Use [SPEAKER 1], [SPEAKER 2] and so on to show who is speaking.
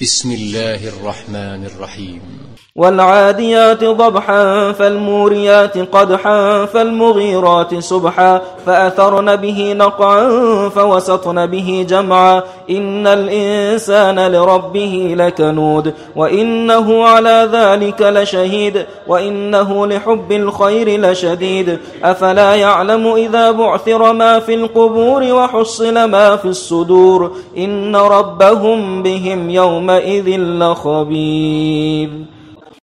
[SPEAKER 1] بسم الله الرحمن الرحيم.
[SPEAKER 2] والعاديات ضبحا فالموريات قدحا فالمغيرات سبحا فأثرن به نقعا فوسطن به جمعا. إن الإنسان لربه لكنود وإنه على ذلك لشهيد وإنه لحب الخير لشديد. أفلا يعلم إذا بعثر ما في القبور وحصل ما في الصدور. إن ربهم بهم يومئذ لخبير